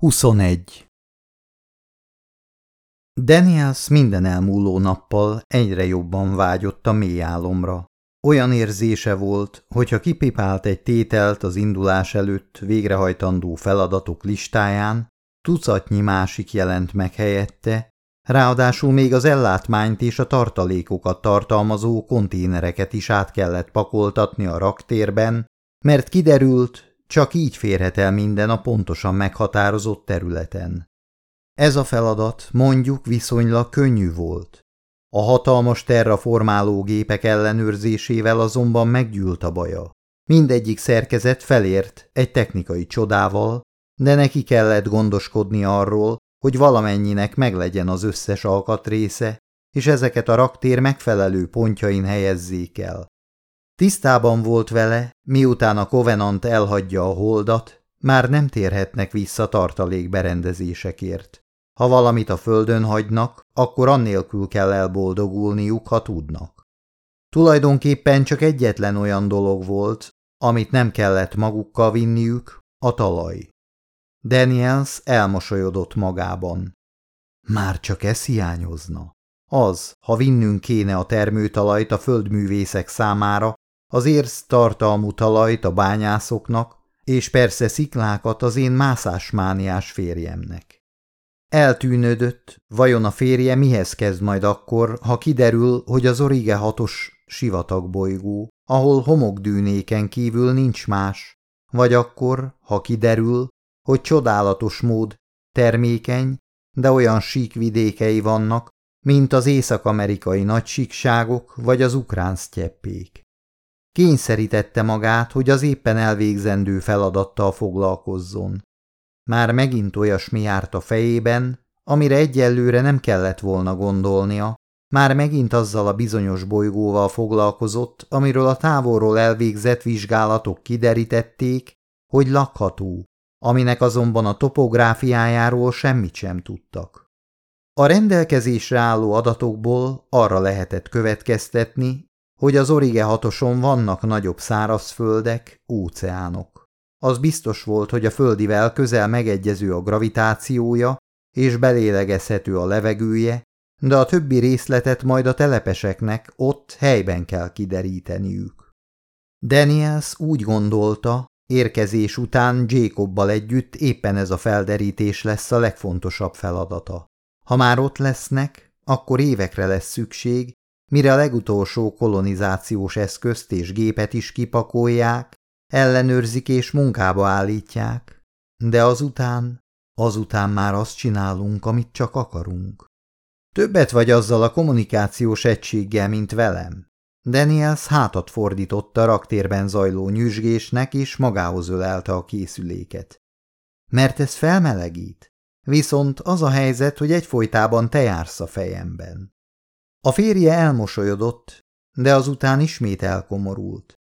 21. Daniels minden elmúló nappal egyre jobban vágyott a mély álomra. Olyan érzése volt, hogyha kipipált egy tételt az indulás előtt végrehajtandó feladatok listáján, tucatnyi másik jelent meg helyette, ráadásul még az ellátmányt és a tartalékokat tartalmazó konténereket is át kellett pakoltatni a raktérben, mert kiderült, csak így férhet el minden a pontosan meghatározott területen. Ez a feladat mondjuk viszonylag könnyű volt. A hatalmas terraformáló gépek ellenőrzésével azonban meggyűlt a baja. Mindegyik szerkezet felért egy technikai csodával, de neki kellett gondoskodni arról, hogy valamennyinek meglegyen az összes alkatrésze, és ezeket a raktér megfelelő pontjain helyezzék el. Tisztában volt vele, miután a Covenant elhagyja a holdat, már nem térhetnek vissza tartalék berendezésekért. Ha valamit a földön hagynak, akkor annélkül kell elboldogulniuk, ha tudnak. Tulajdonképpen csak egyetlen olyan dolog volt, amit nem kellett magukkal vinniük, a talaj. Daniels elmosolyodott magában. Már csak ez hiányozna. Az, ha vinnünk kéne a termőtalajt a földművészek számára, az érsz tartalmú talajt a bányászoknak, és persze sziklákat az én mászásmániás férjemnek. Eltűnődött, vajon a férje mihez kezd majd akkor, ha kiderül, hogy az Orige hatos sivatagbolygó, ahol homokdűnéken kívül nincs más, vagy akkor, ha kiderül, hogy csodálatos mód, termékeny, de olyan sík vidékei vannak, mint az észak-amerikai nagysíkságok vagy az ukrán sztyeppék. Kényszerítette magát, hogy az éppen elvégzendő feladattal foglalkozzon. Már megint olyasmi járt a fejében, amire egyelőre nem kellett volna gondolnia, már megint azzal a bizonyos bolygóval foglalkozott, amiről a távolról elvégzett vizsgálatok kiderítették, hogy lakható, aminek azonban a topográfiájáról semmit sem tudtak. A rendelkezésre álló adatokból arra lehetett következtetni, hogy az Orige hatoson vannak nagyobb szárazföldek, óceánok. Az biztos volt, hogy a földivel közel megegyező a gravitációja, és belélegezhető a levegője, de a többi részletet majd a telepeseknek ott helyben kell kideríteniük. Daniels úgy gondolta, érkezés után Jacobbal együtt éppen ez a felderítés lesz a legfontosabb feladata. Ha már ott lesznek, akkor évekre lesz szükség, mire a legutolsó kolonizációs eszközt és gépet is kipakolják, ellenőrzik és munkába állítják, de azután, azután már azt csinálunk, amit csak akarunk. Többet vagy azzal a kommunikációs egységgel, mint velem. Daniels hátat fordított a raktérben zajló nyüzsgésnek, és magához ölelte a készüléket. Mert ez felmelegít. Viszont az a helyzet, hogy egyfolytában te jársz a fejemben. A férje elmosolyodott, de azután ismét elkomorult.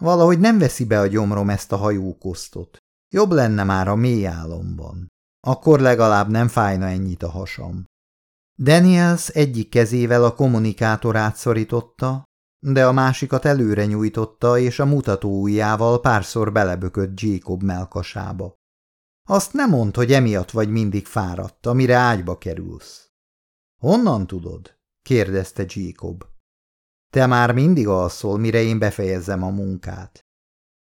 Valahogy nem veszi be a gyomrom ezt a hajókosztot. Jobb lenne már a mély álomban. Akkor legalább nem fájna ennyit a hasam. Daniels egyik kezével a kommunikátorát szorította, de a másikat előre nyújtotta, és a mutató ujjával párszor belebökött Jacob melkasába. Azt nem mond, hogy emiatt vagy mindig fáradt, amire ágyba kerülsz. Honnan tudod? Kérdezte Jacob. Te már mindig alszol, mire én befejezzem a munkát.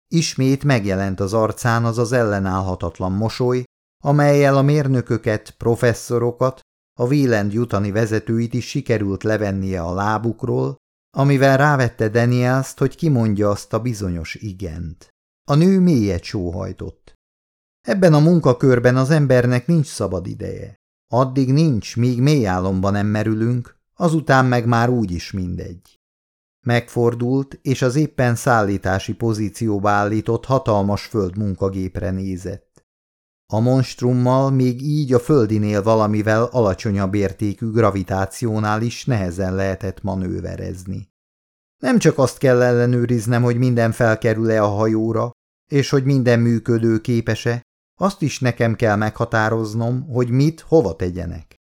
Ismét megjelent az arcán az az ellenállhatatlan mosoly, amelyel a mérnököket, professzorokat, a Wieland jutani vezetőit is sikerült levennie a lábukról, amivel rávette Danielst, hogy kimondja azt a bizonyos igent. A nő mélyet sóhajtott. Ebben a munkakörben az embernek nincs szabad ideje. Addig nincs, míg mély álomban nem merülünk, azután meg már úgyis mindegy. Megfordult, és az éppen szállítási pozícióba állított hatalmas földmunkagépre nézett. A monstrummal még így a földinél valamivel alacsonyabb értékű gravitációnál is nehezen lehetett manőverezni. Nem csak azt kell ellenőriznem, hogy minden felkerül-e a hajóra, és hogy minden működő képese, azt is nekem kell meghatároznom, hogy mit hova tegyenek.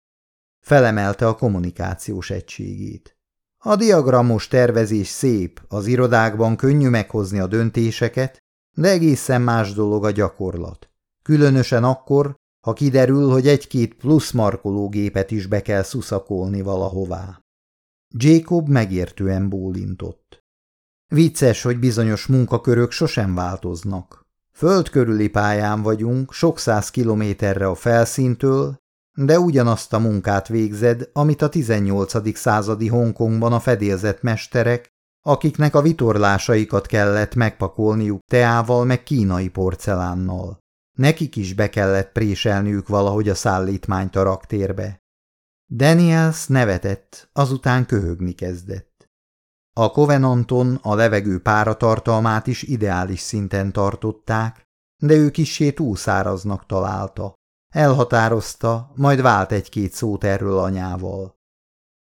Felemelte a kommunikációs egységét. A diagramos tervezés szép, az irodákban könnyű meghozni a döntéseket, de egészen más dolog a gyakorlat. Különösen akkor, ha kiderül, hogy egy-két plusz markológépet is be kell szuszakolni valahová. Jacob megértően bólintott. Vicces, hogy bizonyos munkakörök sosem változnak. Föld pályán vagyunk, sok száz kilométerre a felszíntől, de ugyanazt a munkát végzed, amit a 18. századi Hongkongban a fedélzett mesterek, akiknek a vitorlásaikat kellett megpakolniuk teával meg kínai porcelánnal. Nekik is be kellett préselniük valahogy a szállítmányt a raktérbe. Daniels nevetett, azután köhögni kezdett. A Covenanton a levegő páratartalmát is ideális szinten tartották, de ő kissé túlszáraznak találta. Elhatározta, majd vált egy-két szót erről anyával.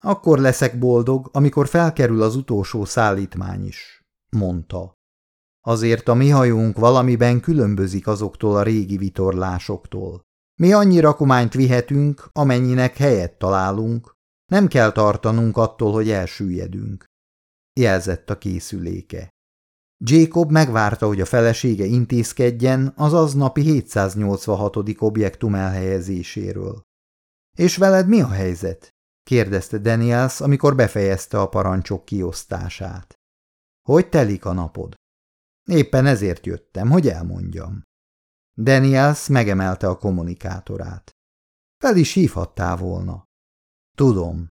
Akkor leszek boldog, amikor felkerül az utolsó szállítmány is, mondta. Azért a mi hajónk valamiben különbözik azoktól a régi vitorlásoktól. Mi annyi rakományt vihetünk, amennyinek helyet találunk, nem kell tartanunk attól, hogy elsüllyedünk. Jelzett a készüléke. Jacob megvárta, hogy a felesége intézkedjen az aznapi 786. objektum elhelyezéséről. – És veled mi a helyzet? – kérdezte Daniels, amikor befejezte a parancsok kiosztását. – Hogy telik a napod? – Éppen ezért jöttem, hogy elmondjam. Daniels megemelte a kommunikátorát. – Fel is hívhattál volna. – Tudom.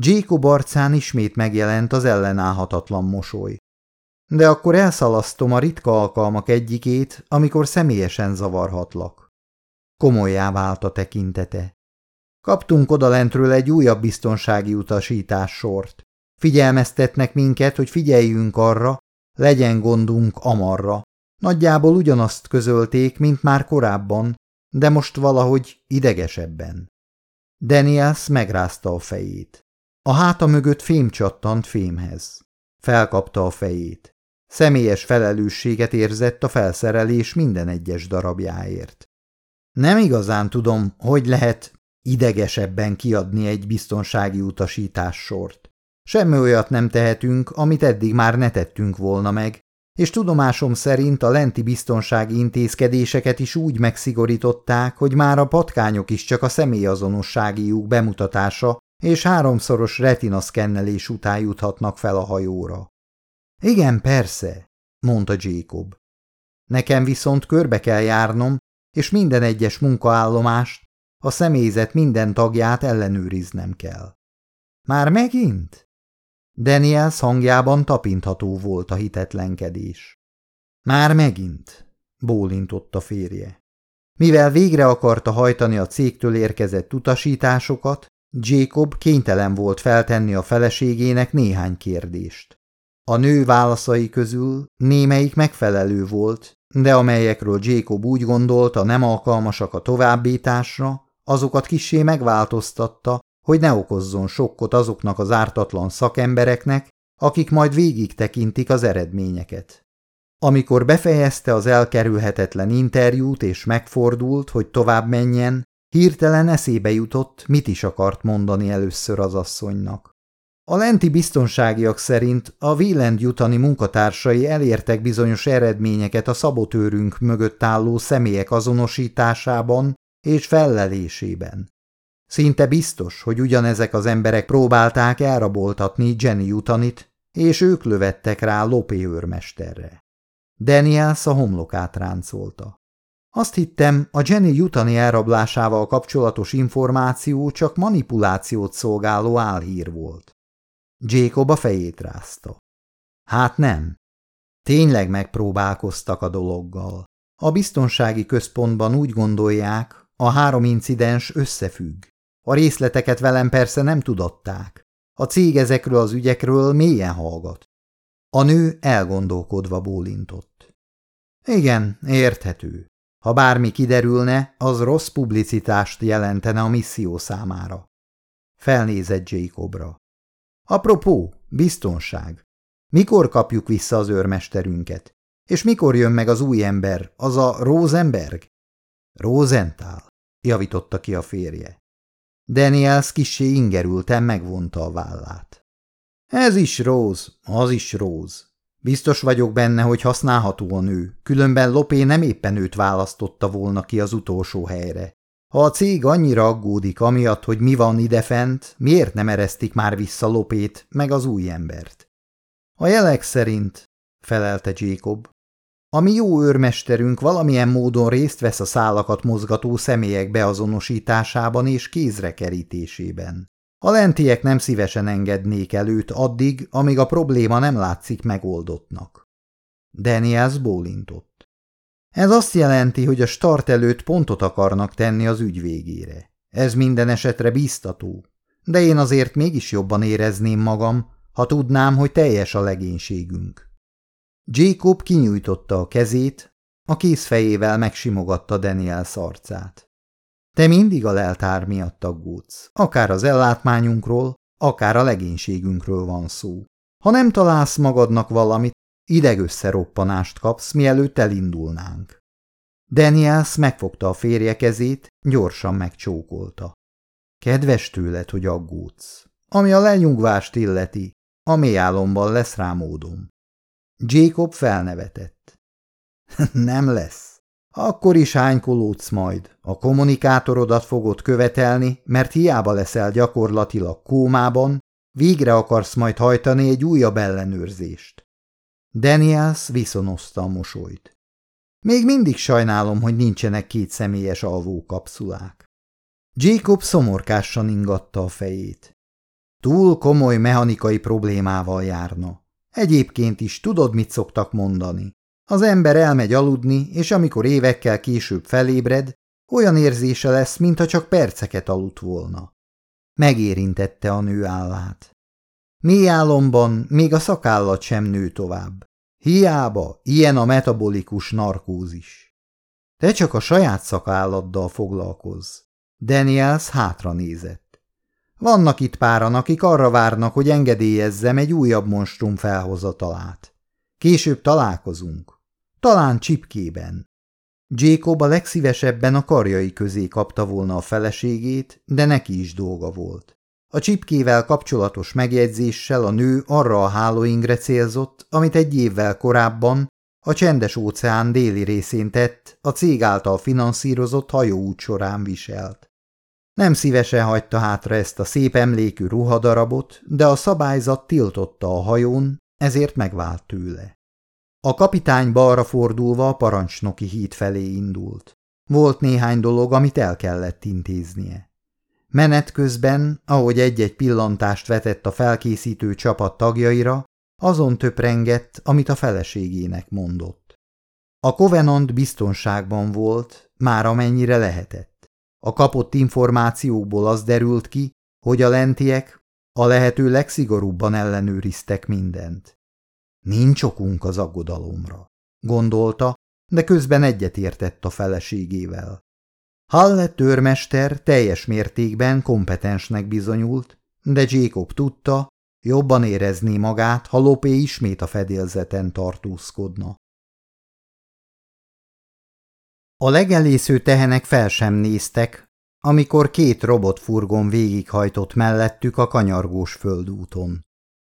Jacob arcán ismét megjelent az ellenállhatatlan mosoly. De akkor elszalasztom a ritka alkalmak egyikét, amikor személyesen zavarhatlak. Komolyá vált a tekintete. Kaptunk odalentről egy újabb biztonsági utasítás sort. Figyelmeztetnek minket, hogy figyeljünk arra, legyen gondunk amarra. Nagyjából ugyanazt közölték, mint már korábban, de most valahogy idegesebben. Daniels megrázta a fejét. A háta mögött fém csattant fémhez. Felkapta a fejét. Személyes felelősséget érzett a felszerelés minden egyes darabjáért. Nem igazán tudom, hogy lehet idegesebben kiadni egy biztonsági utasítás sort. Semmi olyat nem tehetünk, amit eddig már ne tettünk volna meg, és tudomásom szerint a lenti biztonsági intézkedéseket is úgy megszigorították, hogy már a patkányok is csak a személyazonosságiuk bemutatása és háromszoros retinaszkennelés után juthatnak fel a hajóra. Igen, persze, mondta Jacob. Nekem viszont körbe kell járnom, és minden egyes munkaállomást, a személyzet minden tagját ellenőriznem kell. Már megint? Daniels hangjában tapintható volt a hitetlenkedés. Már megint, bólintott a férje. Mivel végre akarta hajtani a cégtől érkezett utasításokat, Jacob kénytelen volt feltenni a feleségének néhány kérdést. A nő válaszai közül némelyik megfelelő volt, de amelyekről Jacob úgy gondolta nem alkalmasak a továbbításra, azokat kissé megváltoztatta, hogy ne okozzon sokkot azoknak az ártatlan szakembereknek, akik majd végig tekintik az eredményeket. Amikor befejezte az elkerülhetetlen interjút és megfordult, hogy tovább menjen, hirtelen eszébe jutott, mit is akart mondani először az asszonynak. A lenti biztonságiak szerint a Wieland jutani munkatársai elértek bizonyos eredményeket a szabotőrünk mögött álló személyek azonosításában és fellelésében. Szinte biztos, hogy ugyanezek az emberek próbálták elraboltatni Jenny Jutanit, és ők lövettek rá Lopé őrmesterre. Daniels a homlokát ráncolta. Azt hittem, a Jenny Jutani elrablásával kapcsolatos információ csak manipulációt szolgáló álhír volt. Jacob a fejét rázta. Hát nem. Tényleg megpróbálkoztak a dologgal. A biztonsági központban úgy gondolják, a három incidens összefügg. A részleteket velem persze nem tudották. A cég ezekről az ügyekről mélyen hallgat. A nő elgondolkodva bólintott. Igen, érthető. Ha bármi kiderülne, az rossz publicitást jelentene a misszió számára. Felnézett Jacobra. Apropó, biztonság. Mikor kapjuk vissza az őrmesterünket? És mikor jön meg az új ember, az a Rosenberg? Rosenthal, javította ki a férje. Daniels kissé ingerülten megvonta a vállát. Ez is Rose, az is Rose. Biztos vagyok benne, hogy használható a nő, különben Lopé nem éppen őt választotta volna ki az utolsó helyre. Ha a cég annyira aggódik amiatt, hogy mi van idefent, miért nem eresztik már vissza Lopét, meg az új embert? A jelek szerint, felelte Jacob, a mi jó őrmesterünk valamilyen módon részt vesz a szálakat mozgató személyek beazonosításában és kézre kerítésében. A lentiek nem szívesen engednék előtt addig, amíg a probléma nem látszik megoldottnak. Daniels bólintott. Ez azt jelenti, hogy a start előtt pontot akarnak tenni az ügy végére. Ez minden esetre biztató, de én azért mégis jobban érezném magam, ha tudnám, hogy teljes a legénységünk. Jacob kinyújtotta a kezét, a kézfejével megsimogatta Daniel arcát. Te mindig a leltár miatt aggódsz, akár az ellátmányunkról, akár a legénységünkről van szó. Ha nem találsz magadnak valamit, idegösszeroppanást kapsz, mielőtt elindulnánk. Daniels megfogta a férje kezét, gyorsan megcsókolta. Kedves tőled, hogy aggódsz. Ami a lenyugvást illeti, a mély álomban lesz rá módom. Jacob felnevetett. Nem lesz. Akkor is hánykolódsz majd. A kommunikátorodat fogod követelni, mert hiába leszel gyakorlatilag kómában, végre akarsz majd hajtani egy újabb ellenőrzést. Daniels viszonozta a mosolyt. Még mindig sajnálom, hogy nincsenek két személyes alvókapszulák. Jacob szomorkásan ingatta a fejét. Túl komoly mechanikai problémával járna. Egyébként is tudod, mit szoktak mondani. Az ember elmegy aludni, és amikor évekkel később felébred, olyan érzése lesz, mintha csak perceket aludt volna. Megérintette a nő állát. Mély álomban még a szakállat sem nő tovább. Hiába, ilyen a metabolikus narkózis. Te csak a saját szakálladdal foglalkozz. Daniels hátra nézett. Vannak itt páran, akik arra várnak, hogy engedélyezzem egy újabb monstrum felhozatalát. Később találkozunk. Talán csipkében. Jacob a legszívesebben a karjai közé kapta volna a feleségét, de neki is dolga volt. A csipkével kapcsolatos megjegyzéssel a nő arra a hálóingre célzott, amit egy évvel korábban a csendes óceán déli részén tett, a cég által finanszírozott hajóút során viselt. Nem szívesen hagyta hátra ezt a szép emlékű ruhadarabot, de a szabályzat tiltotta a hajón, ezért megvált tőle. A kapitány balra fordulva a parancsnoki híd felé indult. Volt néhány dolog, amit el kellett intéznie. Menet közben, ahogy egy-egy pillantást vetett a felkészítő csapat tagjaira, azon töprengett, amit a feleségének mondott. A Covenant biztonságban volt, már amennyire lehetett. A kapott információkból az derült ki, hogy a lentiek a lehető legszigorúbban ellenőriztek mindent. Nincs okunk az aggodalomra, gondolta, de közben egyetértett a feleségével. Halle törmester teljes mértékben kompetensnek bizonyult, de Jacob tudta, jobban érezné magát, ha Lopé ismét a fedélzeten tartózkodna. A legelésző tehenek fel sem néztek, amikor két robotfurgon végighajtott mellettük a kanyargós földúton.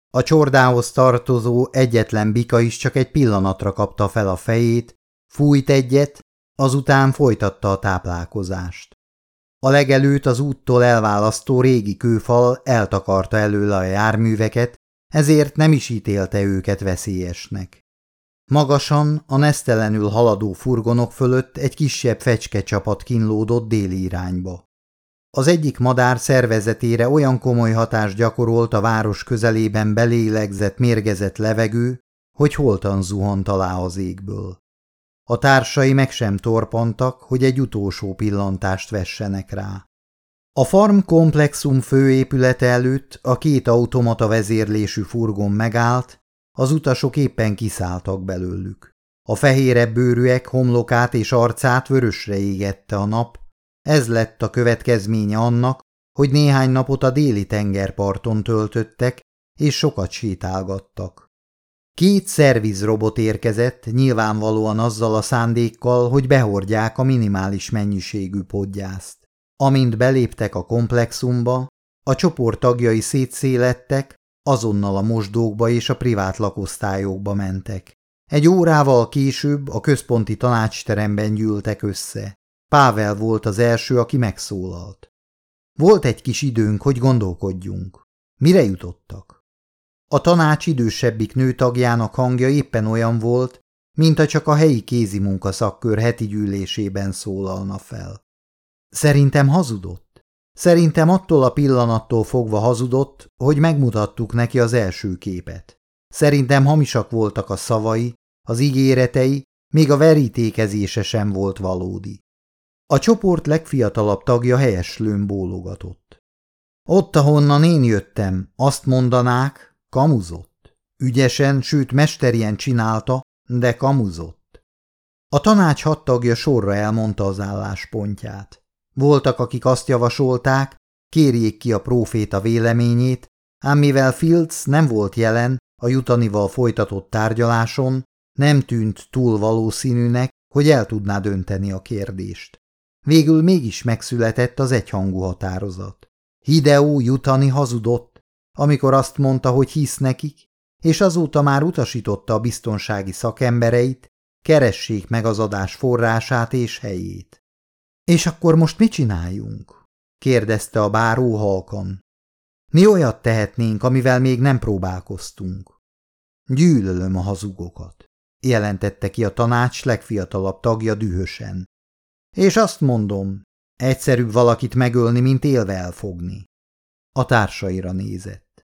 A csordához tartozó egyetlen bika is csak egy pillanatra kapta fel a fejét, fújt egyet, azután folytatta a táplálkozást. A legelőtt az úttól elválasztó régi kőfal eltakarta előle a járműveket, ezért nem is ítélte őket veszélyesnek. Magasan, a nesztelenül haladó furgonok fölött egy kisebb csapat kínlódott déli irányba. Az egyik madár szervezetére olyan komoly hatást gyakorolt a város közelében belélegzett mérgezett levegő, hogy holtan zuhant alá az égből. A társai meg sem torpantak, hogy egy utolsó pillantást vessenek rá. A farm komplexum főépülete előtt a két automata vezérlésű furgon megállt, az utasok éppen kiszálltak belőlük. A fehérebb bőrűek homlokát és arcát vörösre égette a nap. Ez lett a következménye annak, hogy néhány napot a déli tengerparton töltöttek, és sokat sétálgattak. Két szervizrobot érkezett, nyilvánvalóan azzal a szándékkal, hogy behordják a minimális mennyiségű podgyászt. Amint beléptek a komplexumba, a csoport tagjai szétszélettek, Azonnal a mosdókba és a privát lakosztályokba mentek. Egy órával később a központi tanácsteremben gyűltek össze. Pável volt az első, aki megszólalt. Volt egy kis időnk, hogy gondolkodjunk. Mire jutottak? A tanács idősebbik nőtagjának hangja éppen olyan volt, mint a csak a helyi kézimunka szakkör heti gyűlésében szólalna fel. Szerintem hazudott. Szerintem attól a pillanattól fogva hazudott, hogy megmutattuk neki az első képet. Szerintem hamisak voltak a szavai, az ígéretei, még a verítékezése sem volt valódi. A csoport legfiatalabb tagja helyeslőn bólogatott. Ott, ahonnan én jöttem, azt mondanák, kamuzott. Ügyesen, sőt mesterien csinálta, de kamuzott. A tanács hat tagja sorra elmondta az álláspontját. Voltak, akik azt javasolták, kérjék ki a próféta véleményét, ám mivel Fields nem volt jelen a jutanival folytatott tárgyaláson, nem tűnt túl valószínűnek, hogy el tudná dönteni a kérdést. Végül mégis megszületett az egyhangú határozat. Hideo jutani hazudott, amikor azt mondta, hogy hisz nekik, és azóta már utasította a biztonsági szakembereit, keressék meg az adás forrását és helyét. És akkor most mit csináljunk? kérdezte a báró halkan. Mi olyat tehetnénk, amivel még nem próbálkoztunk? Gyűlölöm a hazugokat, jelentette ki a tanács legfiatalabb tagja dühösen. És azt mondom, egyszerűbb valakit megölni, mint élve elfogni. A társaira nézett.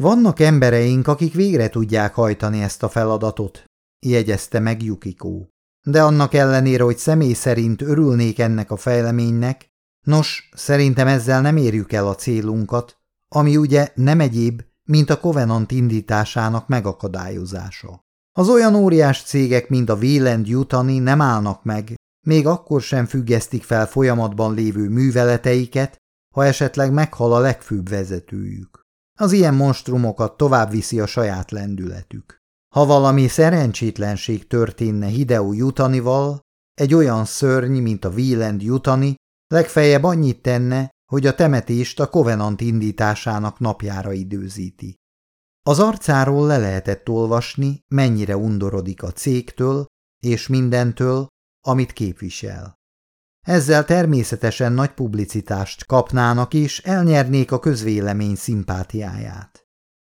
Vannak embereink, akik végre tudják hajtani ezt a feladatot, jegyezte meg Yukiko. De annak ellenére, hogy személy szerint örülnék ennek a fejleménynek, nos, szerintem ezzel nem érjük el a célunkat, ami ugye nem egyéb, mint a Covenant indításának megakadályozása. Az olyan óriás cégek, mint a Wieland Jutani nem állnak meg, még akkor sem függesztik fel folyamatban lévő műveleteiket, ha esetleg meghal a legfőbb vezetőjük. Az ilyen monstrumokat tovább viszi a saját lendületük. Ha valami szerencsétlenség történne Hideo Jutanival, egy olyan szörny, mint a Wieland Jutani, legfeljebb annyit tenne, hogy a temetést a Covenant indításának napjára időzíti. Az arcáról le lehetett olvasni, mennyire undorodik a cégtől és mindentől, amit képvisel. Ezzel természetesen nagy publicitást kapnának és elnyernék a közvélemény szimpátiáját.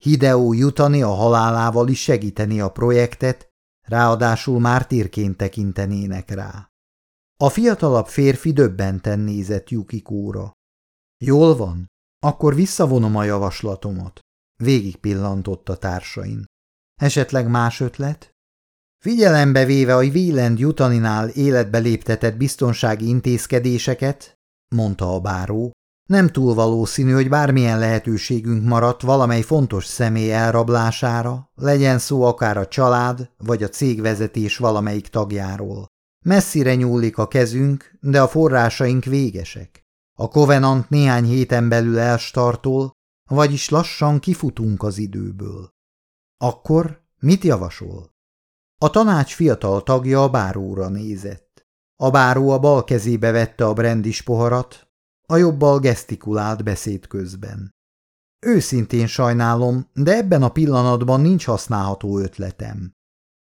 Hideo jutani a halálával is segíteni a projektet, ráadásul mártírként tekintenének rá. A fiatalabb férfi döbbenten nézett Yukikóra. Jól van, akkor visszavonom a javaslatomat. Végig pillantott a társain. Esetleg más ötlet? Figyelembe véve a Wieland Jutaninál életbe léptetett biztonsági intézkedéseket, mondta a báró, nem túl valószínű, hogy bármilyen lehetőségünk maradt valamely fontos személy elrablására, legyen szó akár a család vagy a cégvezetés valamelyik tagjáról. Messzire nyúlik a kezünk, de a forrásaink végesek. A Covenant néhány héten belül elstartol, vagyis lassan kifutunk az időből. Akkor mit javasol? A tanács fiatal tagja a báróra nézett. A báró a bal kezébe vette a brandis poharat, a jobbal gesztikulált beszéd közben. Őszintén sajnálom, de ebben a pillanatban nincs használható ötletem.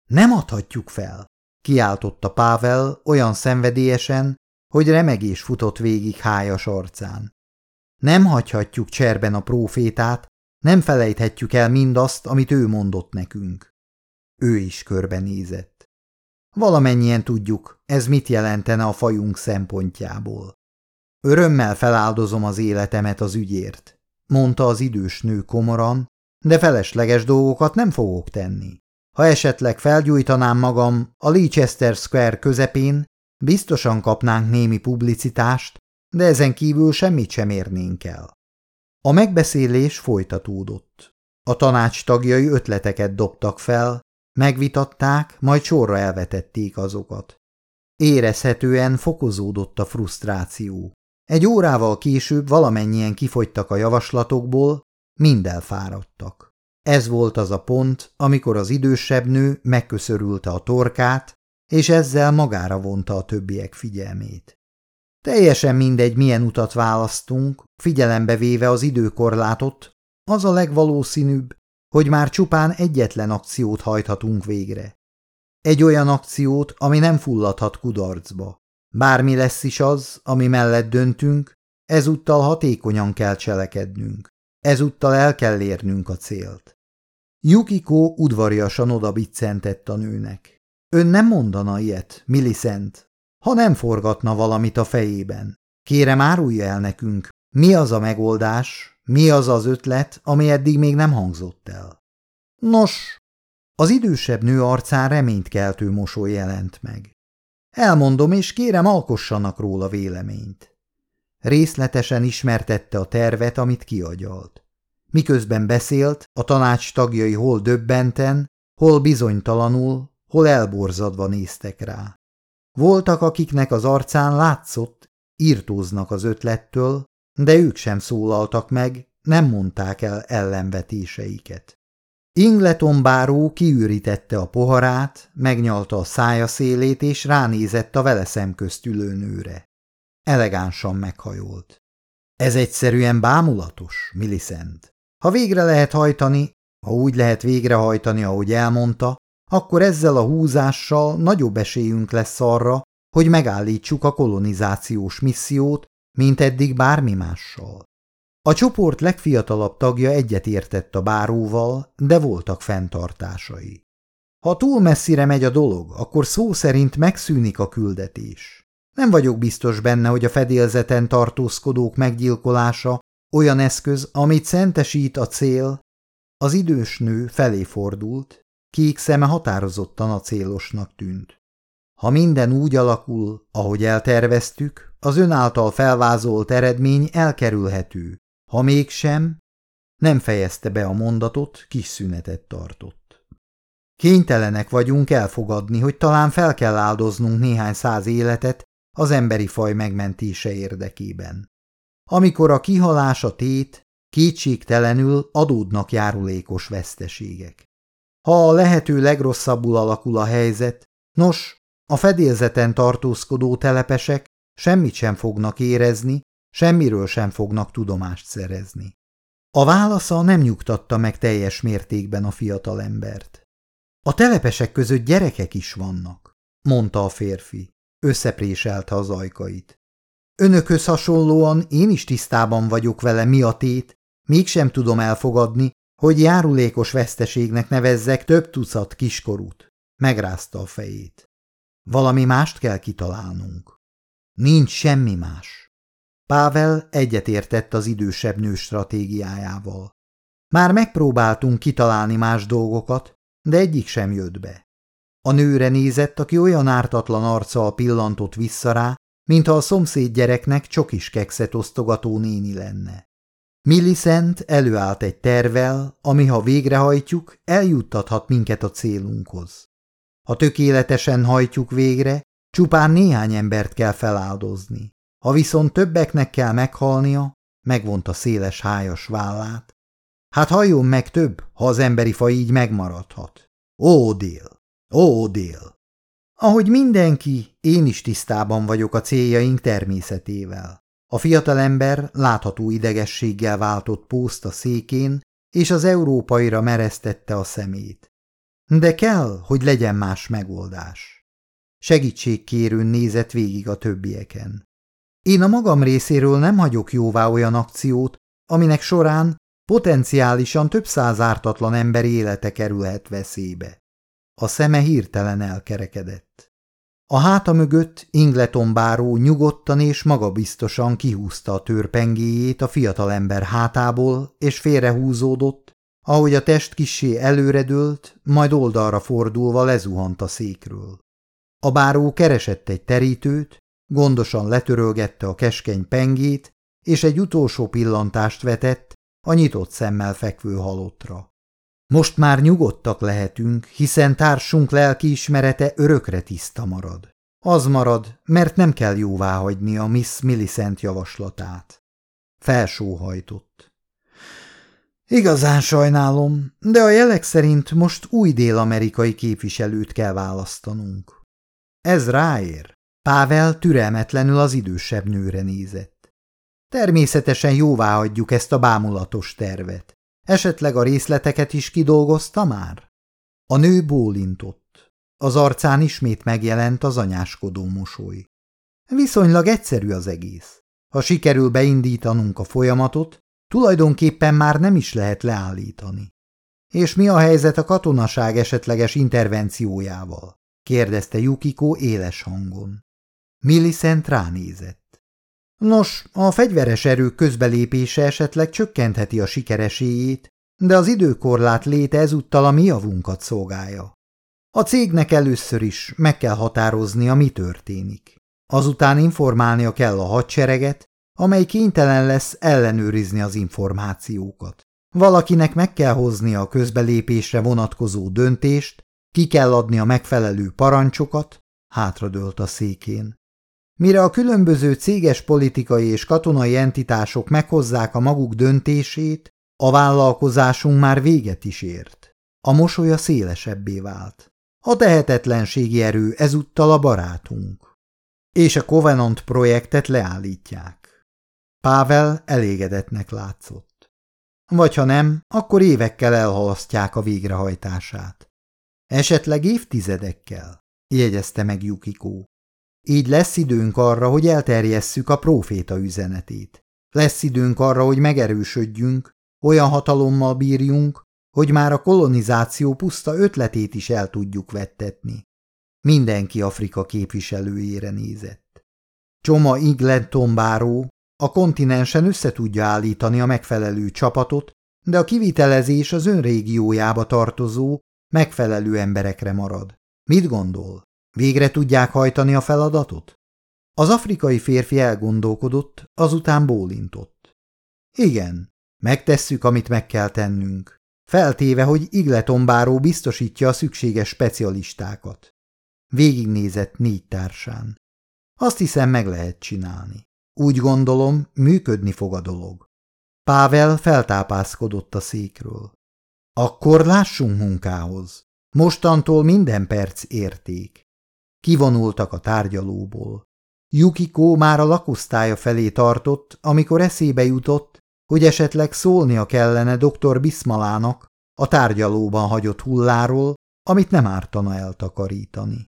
Nem adhatjuk fel, kiáltotta Pável olyan szenvedélyesen, hogy remegés futott végig hájas arcán. Nem hagyhatjuk cserben a prófétát, nem felejthetjük el mindazt, amit ő mondott nekünk. Ő is körbenézett. Valamennyien tudjuk, ez mit jelentene a fajunk szempontjából. Örömmel feláldozom az életemet az ügyért, mondta az idős nő komoran, de felesleges dolgokat nem fogok tenni. Ha esetleg felgyújtanám magam a Leicester Square közepén, biztosan kapnánk némi publicitást, de ezen kívül semmit sem érnénk el. A megbeszélés folytatódott. A tanács tagjai ötleteket dobtak fel, Megvitatták, majd sorra elvetették azokat. Érezhetően fokozódott a frusztráció. Egy órával később valamennyien kifogytak a javaslatokból, mind elfáradtak. Ez volt az a pont, amikor az idősebb nő megköszörülte a torkát, és ezzel magára vonta a többiek figyelmét. Teljesen mindegy, milyen utat választunk, figyelembe véve az időkorlátot, az a legvalószínűbb, hogy már csupán egyetlen akciót hajthatunk végre. Egy olyan akciót, ami nem fulladhat kudarcba. Bármi lesz is az, ami mellett döntünk, ezúttal hatékonyan kell cselekednünk. Ezúttal el kell érnünk a célt. Yukiko udvariasan odabiccentett a nőnek. Ön nem mondana ilyet, Millicent, ha nem forgatna valamit a fejében. Kérem, árulja el nekünk, mi az a megoldás, mi az az ötlet, ami eddig még nem hangzott el. Nos, az idősebb nő arcán reményt keltő mosoly jelent meg. Elmondom, és kérem, alkossanak róla véleményt. Részletesen ismertette a tervet, amit kiagyalt. Miközben beszélt, a tanács tagjai hol döbbenten, hol bizonytalanul, hol elborzadva néztek rá. Voltak, akiknek az arcán látszott, írtóznak az ötlettől, de ők sem szólaltak meg, nem mondták el ellenvetéseiket. Ingleton báró kiürítette a poharát, megnyalta a szája szélét, és ránézett a vele szemközt ülő nőre. Elegánsan meghajolt. Ez egyszerűen bámulatos, Millicent. Ha végre lehet hajtani, ha úgy lehet végrehajtani, ahogy elmondta, akkor ezzel a húzással nagyobb esélyünk lesz arra, hogy megállítsuk a kolonizációs missziót, mint eddig bármi mással. A csoport legfiatalabb tagja egyetértett a báróval, de voltak fenntartásai. Ha túl messzire megy a dolog, akkor szó szerint megszűnik a küldetés. Nem vagyok biztos benne, hogy a fedélzeten tartózkodók meggyilkolása olyan eszköz, amit szentesít a cél. Az idős nő felé fordult, kék szeme határozottan a célosnak tűnt. Ha minden úgy alakul, ahogy elterveztük, az ön által felvázolt eredmény elkerülhető. Ha mégsem, nem fejezte be a mondatot, kis szünetet tartott. Kénytelenek vagyunk elfogadni, hogy talán fel kell áldoznunk néhány száz életet az emberi faj megmentése érdekében. Amikor a kihalás a tét, kétségtelenül adódnak járulékos veszteségek. Ha a lehető legrosszabbul alakul a helyzet, nos, a fedélzeten tartózkodó telepesek semmit sem fognak érezni, semmiről sem fognak tudomást szerezni. A válasza nem nyugtatta meg teljes mértékben a fiatalembert. A telepesek között gyerekek is vannak, mondta a férfi. Összepréselte az ajkait. Önökhöz hasonlóan én is tisztában vagyok vele mi a tét, mégsem tudom elfogadni, hogy járulékos veszteségnek nevezzek több tucat kiskorút. Megrázta a fejét. Valami mást kell kitalálnunk. Nincs semmi más. Pável egyetértett az idősebb nő stratégiájával. Már megpróbáltunk kitalálni más dolgokat, de egyik sem jött be. A nőre nézett, aki olyan ártatlan arccal pillantott vissza rá, mintha a szomszéd gyereknek csokis kekszet osztogató néni lenne. Millicent előállt egy tervel, ami ha végrehajtjuk, eljuttathat minket a célunkhoz. Ha tökéletesen hajtjuk végre, csupán néhány embert kell feláldozni. Ha viszont többeknek kell meghalnia, megvonta széles hájas vállát. Hát halljon meg több, ha az emberi faj így megmaradhat. Ó, dél! Ó, dél! Ahogy mindenki, én is tisztában vagyok a céljaink természetével. A fiatalember látható idegességgel váltott pószt a székén, és az európaira meresztette a szemét. De kell, hogy legyen más megoldás. Segítségkérőn nézett végig a többieken. Én a magam részéről nem hagyok jóvá olyan akciót, aminek során potenciálisan több száz ártatlan ember élete kerülhet veszélybe. A szeme hirtelen elkerekedett. A háta mögött Ingleton báró nyugodtan és magabiztosan kihúzta a törpengéjét a fiatalember hátából, és félrehúzódott, ahogy a test kissé előredőlt, majd oldalra fordulva lezuhant a székről. A báró keresett egy terítőt, gondosan letörölgette a keskeny pengét, és egy utolsó pillantást vetett a nyitott szemmel fekvő halottra. Most már nyugodtak lehetünk, hiszen társunk lelkiismerete örökre tiszta marad. Az marad, mert nem kell jóvá hagyni a Miss Millicent javaslatát. Felsóhajtott. Igazán sajnálom, de a jelek szerint most új dél-amerikai képviselőt kell választanunk. Ez ráér. Pável türelmetlenül az idősebb nőre nézett. Természetesen jóvá hagyjuk ezt a bámulatos tervet. Esetleg a részleteket is kidolgozta már? A nő bólintott. Az arcán ismét megjelent az anyáskodó mosoly. Viszonylag egyszerű az egész. Ha sikerül beindítanunk a folyamatot, tulajdonképpen már nem is lehet leállítani. És mi a helyzet a katonaság esetleges intervenciójával? Kérdezte Yukiko éles hangon. Millicent ránézett. Nos, a fegyveres erők közbelépése esetleg csökkentheti a sikereséjét, de az időkorlát léte ezúttal a mi javunkat szolgálja. A cégnek először is meg kell határoznia, mi történik. Azután informálnia kell a hadsereget, amely kénytelen lesz ellenőrizni az információkat. Valakinek meg kell hoznia a közbelépésre vonatkozó döntést, ki kell adni a megfelelő parancsokat, hátradőlt a székén. Mire a különböző céges politikai és katonai entitások meghozzák a maguk döntését, a vállalkozásunk már véget is ért. A mosolya szélesebbé vált. A tehetetlenségi erő ezúttal a barátunk. És a Covenant projektet leállítják. Pável elégedetnek látszott. Vagy ha nem, akkor évekkel elhalasztják a végrehajtását. Esetleg évtizedekkel, jegyezte meg Yukiko. Így lesz időnk arra, hogy elterjesszük a próféta üzenetét. Lesz időnk arra, hogy megerősödjünk, olyan hatalommal bírjunk, hogy már a kolonizáció puszta ötletét is el tudjuk vettetni. Mindenki Afrika képviselőjére nézett. Csoma Iglet tombáró a kontinensen össze tudja állítani a megfelelő csapatot, de a kivitelezés az ön régiójába tartozó, megfelelő emberekre marad. Mit gondol? Végre tudják hajtani a feladatot? Az afrikai férfi elgondolkodott, azután bólintott. Igen, megtesszük, amit meg kell tennünk. Feltéve, hogy Igletombáró biztosítja a szükséges specialistákat. Végignézett négy társán. Azt hiszem, meg lehet csinálni. Úgy gondolom, működni fog a dolog. Pável feltápászkodott a székről. Akkor lássunk munkához. Mostantól minden perc érték. Kivonultak a tárgyalóból. Yukiko már a lakosztálya felé tartott, amikor eszébe jutott, hogy esetleg szólnia kellene dr. Bismalának a tárgyalóban hagyott hulláról, amit nem ártana eltakarítani.